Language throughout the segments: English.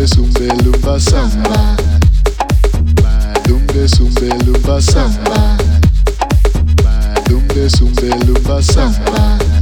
Lumbe sumbe lumba samba. Lumba samba. Lumba samba.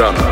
Samba.